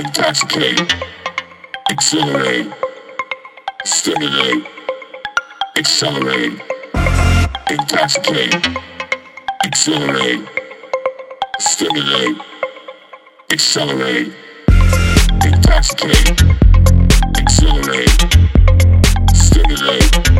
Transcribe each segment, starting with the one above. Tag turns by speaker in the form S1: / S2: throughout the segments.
S1: intoxicate, exhilarate, stimulate, accelerate, intoxicate, exhilarate, stimulate, accelerate, intoxicate, exhilarate, stimulate.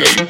S2: Jake.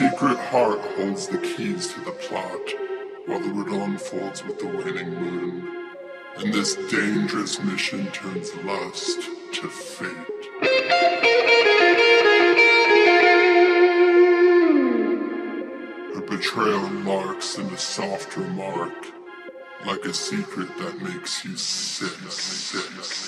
S2: secret heart holds the keys to the plot, while the riddle unfolds with the waning moon. And this dangerous mission turns lust to fate. betrayal marks in a soft remark, like a secret that makes you sick. sick.